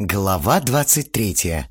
Глава 23.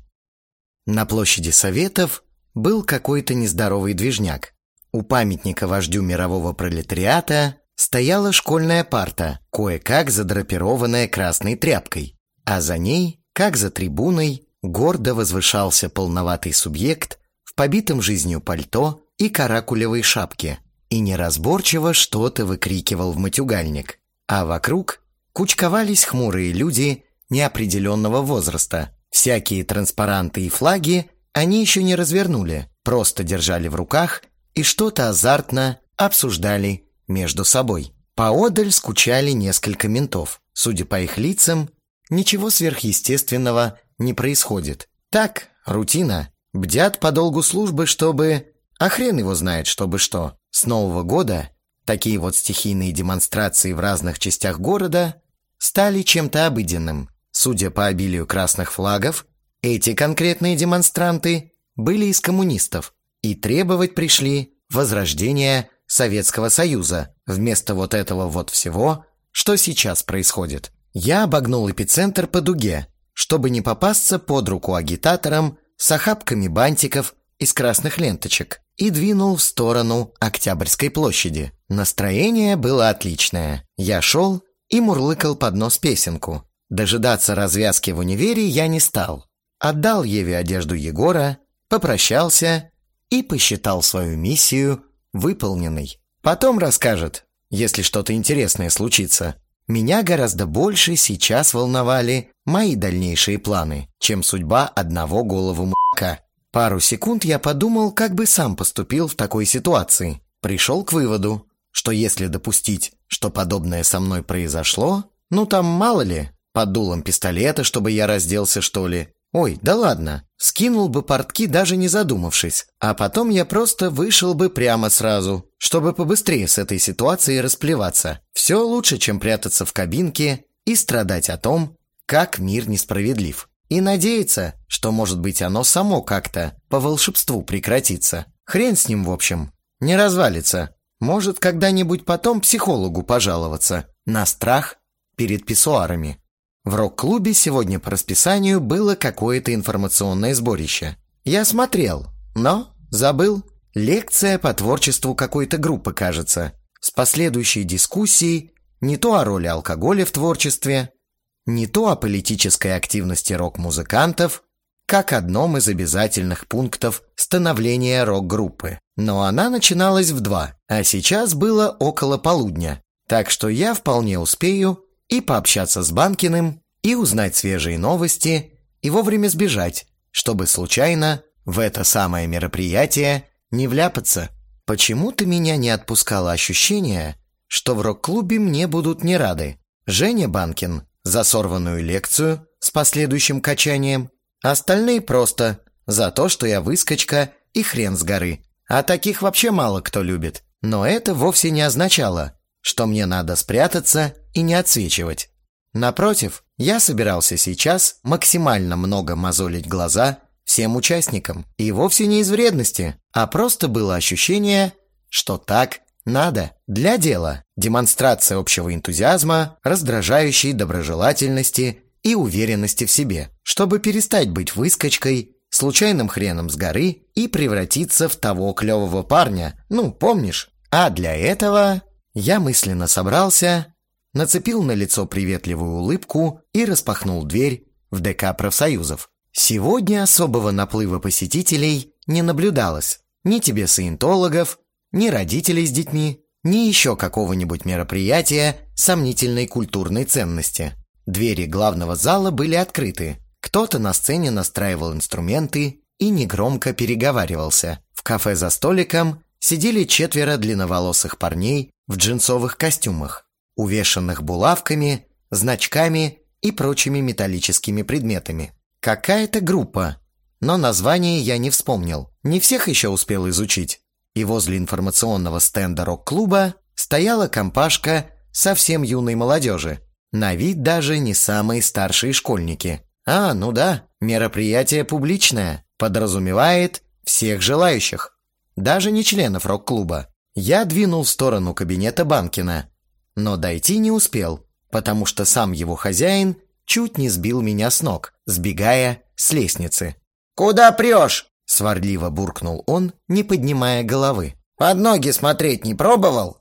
На площади Советов был какой-то нездоровый движняк. У памятника вождю мирового пролетариата стояла школьная парта, кое-как задрапированная красной тряпкой, а за ней, как за трибуной, гордо возвышался полноватый субъект в побитом жизнью пальто и каракулевой шапке и неразборчиво что-то выкрикивал в матюгальник, а вокруг кучковались хмурые люди – неопределенного возраста. Всякие транспаранты и флаги они еще не развернули, просто держали в руках и что-то азартно обсуждали между собой. Поодаль скучали несколько ментов. Судя по их лицам, ничего сверхъестественного не происходит. Так, рутина. Бдят по долгу службы, чтобы... А хрен его знает, чтобы что. С Нового года такие вот стихийные демонстрации в разных частях города стали чем-то обыденным. Судя по обилию красных флагов, эти конкретные демонстранты были из коммунистов и требовать пришли возрождения Советского Союза вместо вот этого вот всего, что сейчас происходит. Я обогнул эпицентр по дуге, чтобы не попасться под руку агитаторам с охапками бантиков из красных ленточек и двинул в сторону Октябрьской площади. Настроение было отличное. Я шел и мурлыкал под нос песенку. Дожидаться развязки в универе я не стал. Отдал Еве одежду Егора, попрощался и посчитал свою миссию выполненной. Потом расскажет, если что-то интересное случится. Меня гораздо больше сейчас волновали мои дальнейшие планы, чем судьба одного голову мука. Пару секунд я подумал, как бы сам поступил в такой ситуации. Пришел к выводу, что если допустить, что подобное со мной произошло, ну там мало ли, под дулом пистолета, чтобы я разделся, что ли? Ой, да ладно. Скинул бы портки, даже не задумавшись. А потом я просто вышел бы прямо сразу, чтобы побыстрее с этой ситуацией расплеваться. Все лучше, чем прятаться в кабинке и страдать о том, как мир несправедлив. И надеяться, что, может быть, оно само как-то по волшебству прекратится. Хрен с ним, в общем. Не развалится. Может, когда-нибудь потом психологу пожаловаться. На страх перед писсуарами. В рок-клубе сегодня по расписанию было какое-то информационное сборище. Я смотрел, но забыл. Лекция по творчеству какой-то группы, кажется, с последующей дискуссией не то о роли алкоголя в творчестве, не то о политической активности рок-музыкантов, как одном из обязательных пунктов становления рок-группы. Но она начиналась в два, а сейчас было около полудня, так что я вполне успею и пообщаться с Банкиным, и узнать свежие новости, и вовремя сбежать, чтобы случайно в это самое мероприятие не вляпаться. Почему-то меня не отпускало ощущение, что в рок-клубе мне будут не рады. Женя Банкин за сорванную лекцию с последующим качанием, остальные просто за то, что я выскочка и хрен с горы. А таких вообще мало кто любит. Но это вовсе не означало, что мне надо спрятаться и не отсвечивать. Напротив, я собирался сейчас максимально много мозолить глаза всем участникам. И вовсе не из вредности, а просто было ощущение, что так надо. Для дела. Демонстрация общего энтузиазма, раздражающей доброжелательности и уверенности в себе, чтобы перестать быть выскочкой, случайным хреном с горы и превратиться в того клевого парня, ну, помнишь? А для этого я мысленно собрался, нацепил на лицо приветливую улыбку и распахнул дверь в ДК профсоюзов. Сегодня особого наплыва посетителей не наблюдалось. Ни тебе саентологов, ни родителей с детьми, ни еще какого-нибудь мероприятия сомнительной культурной ценности. Двери главного зала были открыты. Кто-то на сцене настраивал инструменты и негромко переговаривался. В кафе за столиком сидели четверо длинноволосых парней в джинсовых костюмах, увешанных булавками, значками и прочими металлическими предметами. Какая-то группа, но название я не вспомнил. Не всех еще успел изучить. И возле информационного стенда рок-клуба стояла компашка совсем юной молодежи. На вид даже не самые старшие школьники. А, ну да, мероприятие публичное, подразумевает всех желающих даже не членов рок-клуба. Я двинул в сторону кабинета Банкина, но дойти не успел, потому что сам его хозяин чуть не сбил меня с ног, сбегая с лестницы. «Куда прешь?» — сварливо буркнул он, не поднимая головы. «Под ноги смотреть не пробовал?»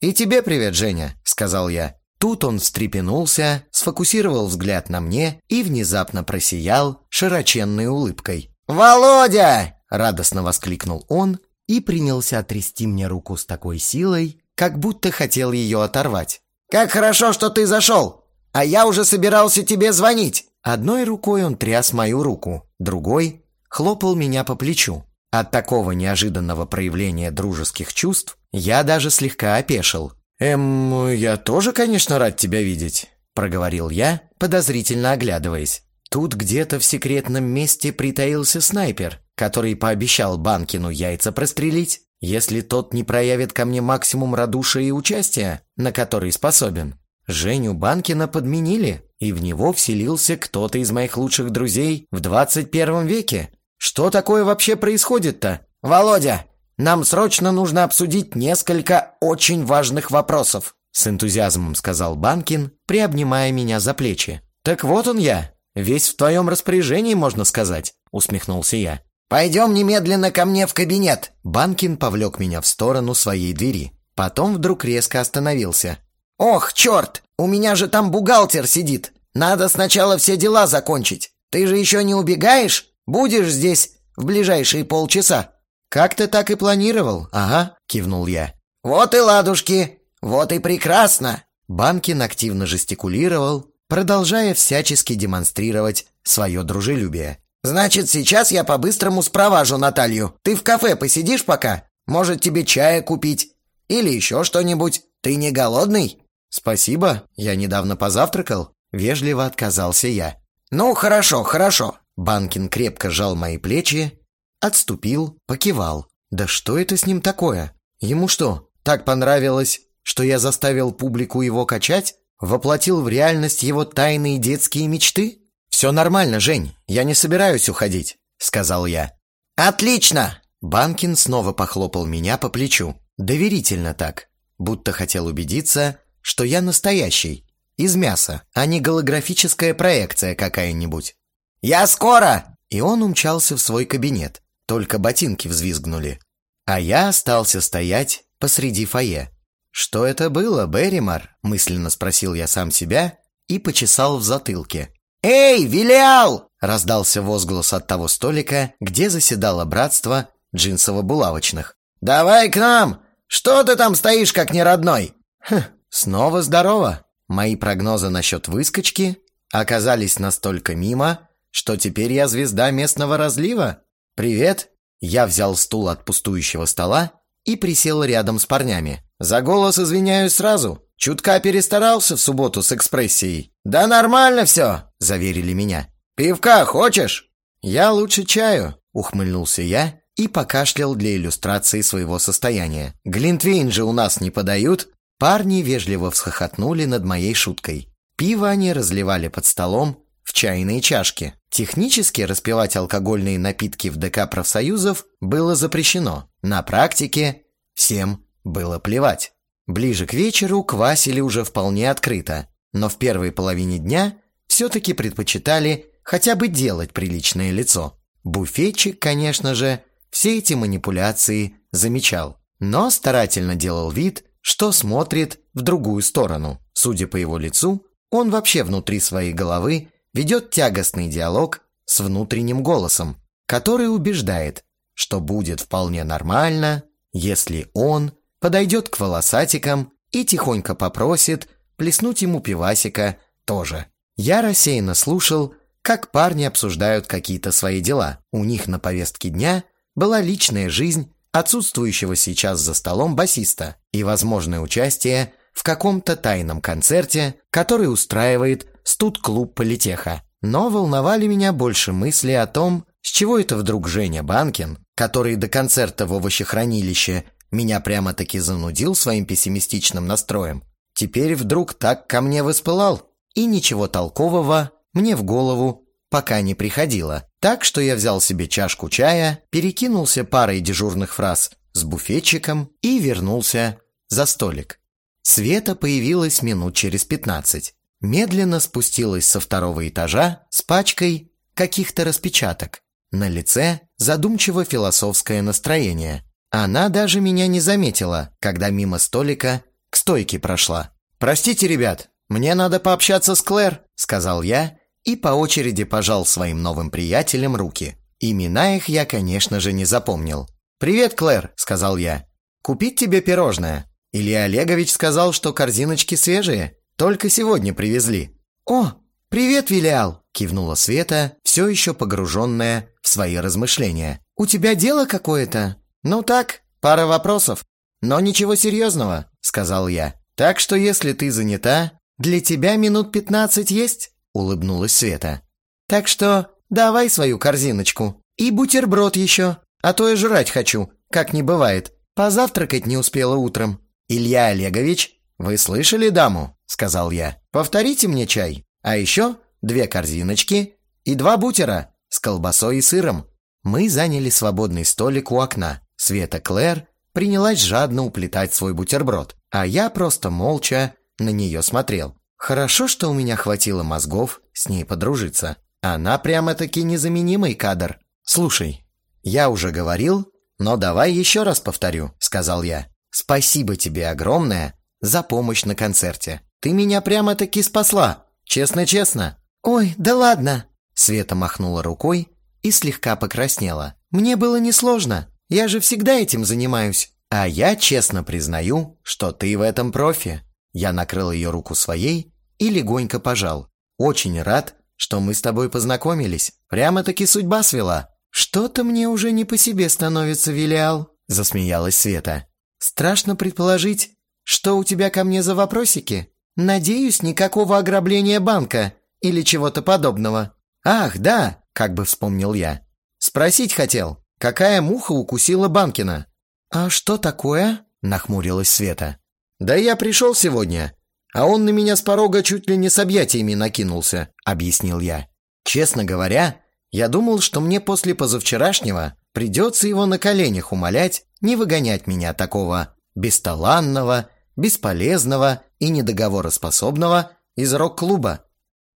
«И тебе привет, Женя», — сказал я. Тут он встрепенулся, сфокусировал взгляд на мне и внезапно просиял широченной улыбкой. «Володя!» — радостно воскликнул он и принялся трясти мне руку с такой силой, как будто хотел ее оторвать. «Как хорошо, что ты зашел! А я уже собирался тебе звонить!» Одной рукой он тряс мою руку, другой хлопал меня по плечу. От такого неожиданного проявления дружеских чувств я даже слегка опешил. «Эм, я тоже, конечно, рад тебя видеть», — проговорил я, подозрительно оглядываясь. Тут где-то в секретном месте притаился снайпер, который пообещал Банкину яйца прострелить, если тот не проявит ко мне максимум радушия и участия, на который способен. Женю Банкина подменили, и в него вселился кто-то из моих лучших друзей в 21 веке. Что такое вообще происходит-то? «Володя, нам срочно нужно обсудить несколько очень важных вопросов», с энтузиазмом сказал Банкин, приобнимая меня за плечи. «Так вот он я, весь в твоем распоряжении, можно сказать», усмехнулся я. «Пойдем немедленно ко мне в кабинет». Банкин повлек меня в сторону своей двери. Потом вдруг резко остановился. «Ох, черт! У меня же там бухгалтер сидит. Надо сначала все дела закончить. Ты же еще не убегаешь? Будешь здесь в ближайшие полчаса?» «Как ты так и планировал?» «Ага», — кивнул я. «Вот и ладушки! Вот и прекрасно!» Банкин активно жестикулировал, продолжая всячески демонстрировать свое дружелюбие. «Значит, сейчас я по-быстрому спроважу Наталью. Ты в кафе посидишь пока? Может, тебе чая купить? Или еще что-нибудь? Ты не голодный?» «Спасибо, я недавно позавтракал», — вежливо отказался я. «Ну, хорошо, хорошо». Банкин крепко сжал мои плечи Отступил, покивал. Да что это с ним такое? Ему что, так понравилось, что я заставил публику его качать? Воплотил в реальность его тайные детские мечты? «Все нормально, Жень, я не собираюсь уходить», — сказал я. «Отлично!» Банкин снова похлопал меня по плечу. Доверительно так, будто хотел убедиться, что я настоящий, из мяса, а не голографическая проекция какая-нибудь. «Я скоро!» И он умчался в свой кабинет. Только ботинки взвизгнули. А я остался стоять посреди фойе. «Что это было, Берримор?» – мысленно спросил я сам себя и почесал в затылке. «Эй, Вилиал!» – раздался возглас от того столика, где заседало братство джинсово-булавочных. «Давай к нам! Что ты там стоишь, как неродной?» «Хм, снова здорово!» Мои прогнозы насчет выскочки оказались настолько мимо, что теперь я звезда местного разлива. «Привет!» Я взял стул от пустующего стола и присел рядом с парнями. «За голос извиняюсь сразу. Чутка перестарался в субботу с экспрессией». «Да нормально все!» – заверили меня. «Пивка хочешь?» «Я лучше чаю», – ухмыльнулся я и покашлял для иллюстрации своего состояния. «Глинтвейн же у нас не подают?» Парни вежливо всхохотнули над моей шуткой. Пиво они разливали под столом в чайные чашки. Технически распивать алкогольные напитки в ДК профсоюзов было запрещено. На практике всем было плевать. Ближе к вечеру квасили уже вполне открыто, но в первой половине дня все-таки предпочитали хотя бы делать приличное лицо. Буфетчик, конечно же, все эти манипуляции замечал, но старательно делал вид, что смотрит в другую сторону. Судя по его лицу, он вообще внутри своей головы ведет тягостный диалог с внутренним голосом, который убеждает, что будет вполне нормально, если он подойдет к волосатикам и тихонько попросит плеснуть ему пивасика тоже. Я рассеянно слушал, как парни обсуждают какие-то свои дела. У них на повестке дня была личная жизнь отсутствующего сейчас за столом басиста и возможное участие в каком-то тайном концерте, который устраивает студ-клуб политеха. Но волновали меня больше мысли о том, с чего это вдруг Женя Банкин, который до концерта в овощехранилище меня прямо-таки занудил своим пессимистичным настроем, теперь вдруг так ко мне воспылал. И ничего толкового мне в голову пока не приходило. Так что я взял себе чашку чая, перекинулся парой дежурных фраз с буфетчиком и вернулся за столик. Света появилась минут через пятнадцать. медленно спустилась со второго этажа с пачкой каких-то распечаток. На лице задумчиво философское настроение. Она даже меня не заметила, когда мимо столика к стойке прошла. «Простите, ребят, мне надо пообщаться с Клэр», — сказал я и по очереди пожал своим новым приятелям руки. Имена их я, конечно же, не запомнил. «Привет, Клэр», — сказал я. «Купить тебе пирожное?» Илья Олегович сказал, что корзиночки свежие, только сегодня привезли. «О, привет, Вилиал!» — кивнула Света, все еще погруженная в свои размышления. «У тебя дело какое-то?» «Ну так, пара вопросов. Но ничего серьезного», — сказал я. «Так что если ты занята, для тебя минут пятнадцать есть?» — улыбнулась Света. «Так что давай свою корзиночку. И бутерброд еще, а то я жрать хочу, как не бывает. Позавтракать не успела утром». «Илья Олегович, вы слышали даму?» сказал я. «Повторите мне чай. А еще две корзиночки и два бутера с колбасой и сыром». Мы заняли свободный столик у окна. Света Клэр принялась жадно уплетать свой бутерброд, а я просто молча на нее смотрел. Хорошо, что у меня хватило мозгов с ней подружиться. Она прямо-таки незаменимый кадр. «Слушай, я уже говорил, но давай еще раз повторю», — сказал я. «Спасибо тебе огромное за помощь на концерте. Ты меня прямо-таки спасла, честно-честно». «Ой, да ладно!» Света махнула рукой и слегка покраснела. «Мне было несложно. Я же всегда этим занимаюсь». «А я честно признаю, что ты в этом профи». Я накрыл ее руку своей и легонько пожал. «Очень рад, что мы с тобой познакомились. Прямо-таки судьба свела». «Что-то мне уже не по себе становится, Вилиал», — засмеялась Света. «Страшно предположить, что у тебя ко мне за вопросики?» Надеюсь, никакого ограбления банка или чего-то подобного. Ах, да, как бы вспомнил я. Спросить хотел, какая муха укусила Банкина? А что такое? Нахмурилась Света. Да я пришел сегодня, а он на меня с порога чуть ли не с объятиями накинулся, объяснил я. Честно говоря, я думал, что мне после позавчерашнего придется его на коленях умолять не выгонять меня такого бесталанного, бесполезного и недоговороспособного из рок-клуба.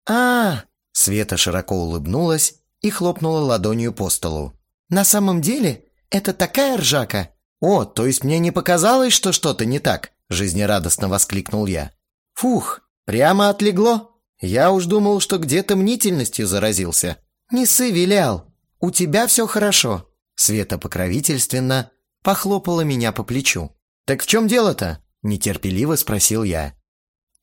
а, Света широко улыбнулась и хлопнула ладонью по столу. «На самом деле это такая ржака!» «О, то есть мне не показалось, что что-то не так?» Жизнерадостно воскликнул я. «Фух, прямо отлегло. Я уж думал, что где-то мнительностью заразился». «Не ссы, у тебя все хорошо». Света покровительственно похлопала меня по плечу. «Так в чем дело-то?» Нетерпеливо спросил я.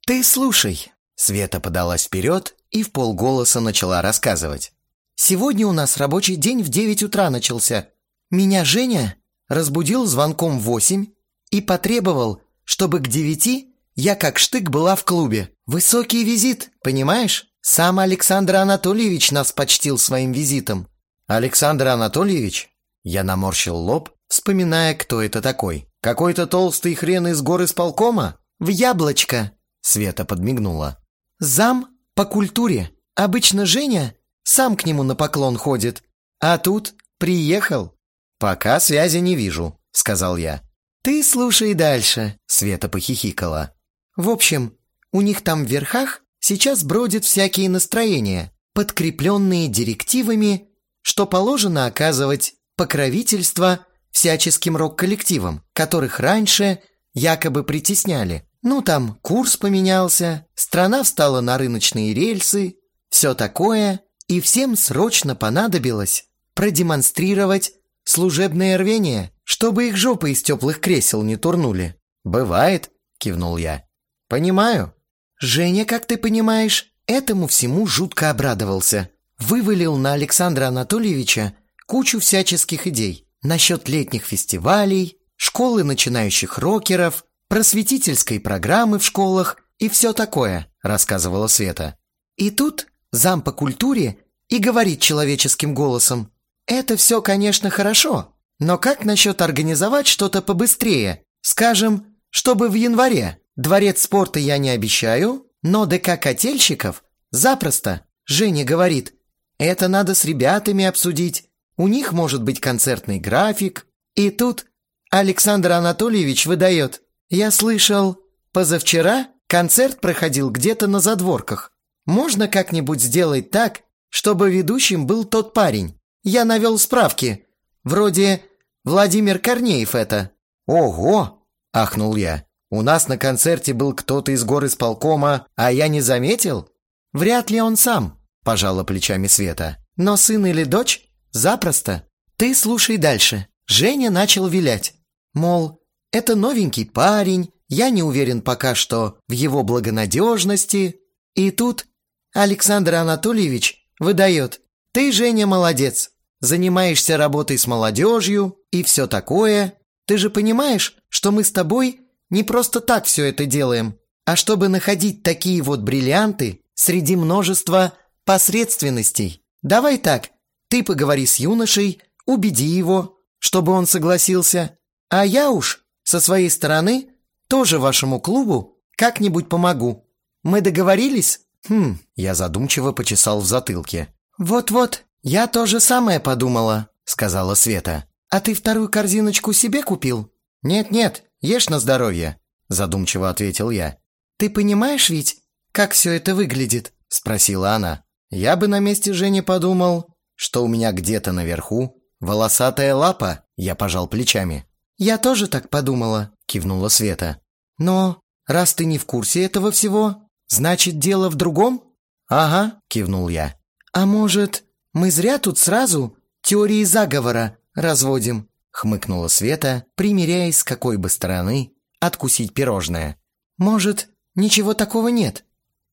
«Ты слушай!» Света подалась вперед и в полголоса начала рассказывать. «Сегодня у нас рабочий день в девять утра начался. Меня Женя разбудил звонком в восемь и потребовал, чтобы к девяти я как штык была в клубе. Высокий визит, понимаешь? Сам Александр Анатольевич нас почтил своим визитом». «Александр Анатольевич?» Я наморщил лоб, вспоминая, кто это такой. «Какой-то толстый хрен из горы исполкома?» «В яблочко!» Света подмигнула. «Зам по культуре. Обычно Женя сам к нему на поклон ходит. А тут приехал». «Пока связи не вижу», — сказал я. «Ты слушай дальше», — Света похихикала. «В общем, у них там в верхах сейчас бродят всякие настроения, подкрепленные директивами, что положено оказывать покровительство всяческим рок-коллективам, которых раньше якобы притесняли. Ну там курс поменялся, страна встала на рыночные рельсы, все такое, и всем срочно понадобилось продемонстрировать служебное рвение, чтобы их жопы из теплых кресел не турнули. «Бывает», — кивнул я. «Понимаю». Женя, как ты понимаешь, этому всему жутко обрадовался. Вывалил на Александра Анатольевича кучу всяческих идей насчет летних фестивалей, школы начинающих рокеров, просветительской программы в школах и все такое», — рассказывала Света. И тут зам по культуре и говорит человеческим голосом, «Это все, конечно, хорошо, но как насчет организовать что-то побыстрее? Скажем, чтобы в январе. Дворец спорта я не обещаю, но ДК котельщиков запросто». Женя говорит, «Это надо с ребятами обсудить, у них может быть концертный график. И тут Александр Анатольевич выдает. Я слышал, позавчера Концерт проходил где-то на задворках. Можно как-нибудь сделать так, чтобы ведущим был тот парень? Я навел справки. Вроде Владимир Корнеев это». «Ого!» – ахнул я. «У нас на концерте был кто-то из горы исполкома, а я не заметил?» «Вряд ли он сам», – пожала плечами Света. «Но сын или дочь? Запросто. Ты слушай дальше». Женя начал вилять. Мол, это новенький парень, я не уверен пока что в его благонадежности. И тут Александр Анатольевич выдает. Ты, Женя, молодец. Занимаешься работой с молодежью и все такое. Ты же понимаешь, что мы с тобой не просто так все это делаем, а чтобы находить такие вот бриллианты среди множества посредственностей. Давай так, ты поговори с юношей, убеди его, чтобы он согласился, а я уж со своей стороны тоже вашему клубу как-нибудь помогу. Мы договорились? Хм, я задумчиво почесал в затылке. Вот-вот, я то же самое подумала, сказала Света. А ты вторую корзиночку себе купил? Нет-нет, ешь на здоровье, задумчиво ответил я. Ты понимаешь ведь, как все это выглядит? спросила она. Я бы на месте Жени подумал, что у меня где-то наверху волосатая лапа, я пожал плечами. Я тоже так подумала, кивнула Света. Но раз ты не в курсе этого всего, значит, дело в другом? Ага, кивнул я. А может, мы зря тут сразу теории заговора разводим? Хмыкнула Света, примеряясь с какой бы стороны откусить пирожное. Может, ничего такого нет?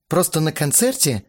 Просто на концерте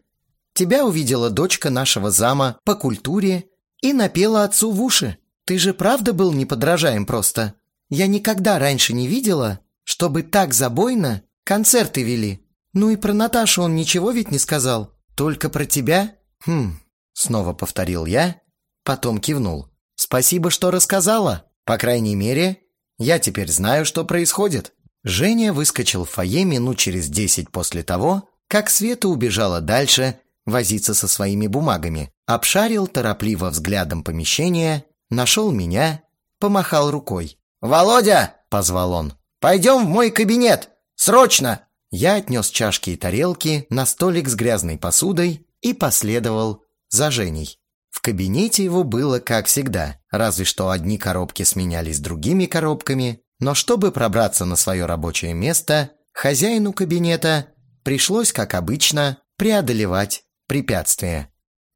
тебя увидела дочка нашего зама по культуре и напела отцу в уши. Ты же правда был неподражаем просто? Я никогда раньше не видела, чтобы так забойно концерты вели. Ну и про Наташу он ничего ведь не сказал. Только про тебя? Хм, снова повторил я, потом кивнул. Спасибо, что рассказала. По крайней мере, я теперь знаю, что происходит. Женя выскочил в фойе минут через десять после того, как Света убежала дальше возиться со своими бумагами, обшарил торопливо взглядом помещение, нашел меня, помахал рукой. «Володя!» — позвал он. «Пойдем в мой кабинет! Срочно!» Я отнес чашки и тарелки на столик с грязной посудой и последовал за Женей. В кабинете его было как всегда, разве что одни коробки сменялись другими коробками, но чтобы пробраться на свое рабочее место, хозяину кабинета пришлось, как обычно, преодолевать препятствия.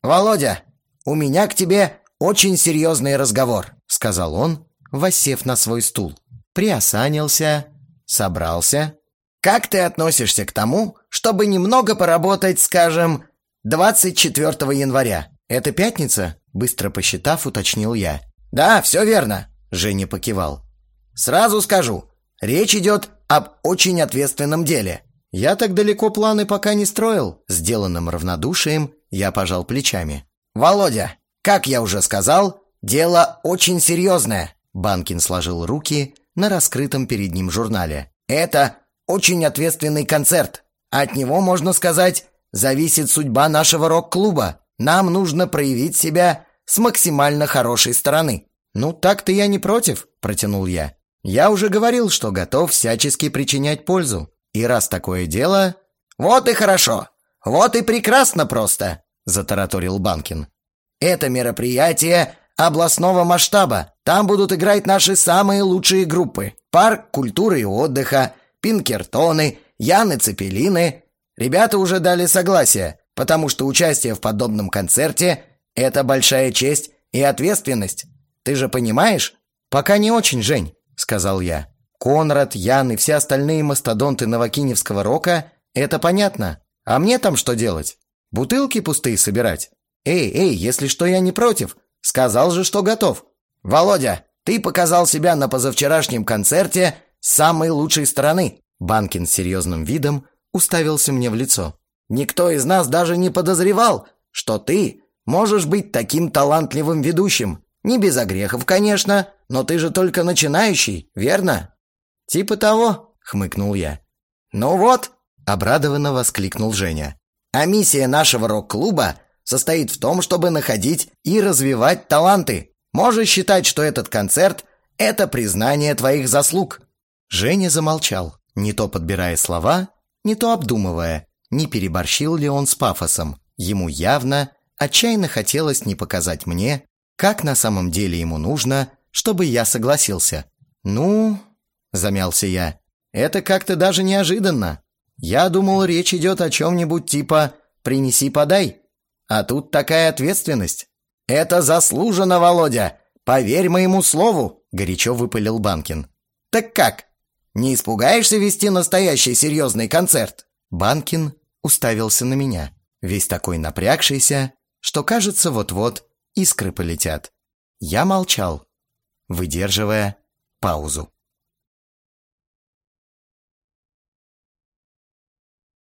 «Володя, у меня к тебе очень серьезный разговор», — сказал он, воссев на свой стул. Приосанился, собрался. «Как ты относишься к тому, чтобы немного поработать, скажем, 24 января? Это пятница?» Быстро посчитав, уточнил я. «Да, все верно», — Женя покивал. «Сразу скажу, речь идет об очень ответственном деле. Я так далеко планы пока не строил». Сделанным равнодушием я пожал плечами. «Володя, как я уже сказал, дело очень серьезное. Банкин сложил руки на раскрытом перед ним журнале. «Это очень ответственный концерт. От него, можно сказать, зависит судьба нашего рок-клуба. Нам нужно проявить себя с максимально хорошей стороны». «Ну, так-то я не против», – протянул я. «Я уже говорил, что готов всячески причинять пользу. И раз такое дело...» «Вот и хорошо. Вот и прекрасно просто», – затараторил Банкин. «Это мероприятие областного масштаба. Там будут играть наши самые лучшие группы. Парк культуры и отдыха, Пинкертоны, Яны Цепелины. Ребята уже дали согласие, потому что участие в подобном концерте – это большая честь и ответственность. Ты же понимаешь? Пока не очень, Жень, сказал я. Конрад, Ян и все остальные мастодонты новокиневского рока – это понятно. А мне там что делать? Бутылки пустые собирать? Эй, эй, если что, я не против. Сказал же, что готов. Володя, ты показал себя на позавчерашнем концерте самой лучшей стороны. Банкин с серьезным видом уставился мне в лицо. Никто из нас даже не подозревал, что ты можешь быть таким талантливым ведущим. Не без огрехов, конечно, но ты же только начинающий, верно? Типа того, хмыкнул я. Ну вот, обрадованно воскликнул Женя. А миссия нашего рок-клуба состоит в том, чтобы находить и развивать таланты. Можешь считать, что этот концерт – это признание твоих заслуг». Женя замолчал, не то подбирая слова, не то обдумывая, не переборщил ли он с пафосом. Ему явно отчаянно хотелось не показать мне, как на самом деле ему нужно, чтобы я согласился. «Ну...» — замялся я. «Это как-то даже неожиданно. Я думал, речь идет о чем-нибудь типа «принеси-подай». А тут такая ответственность. «Это заслуженно, Володя! Поверь моему слову!» — горячо выпалил Банкин. «Так как? Не испугаешься вести настоящий серьезный концерт?» Банкин уставился на меня, весь такой напрягшийся, что, кажется, вот-вот искры полетят. Я молчал, выдерживая паузу.